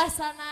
suasana